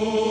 Oh.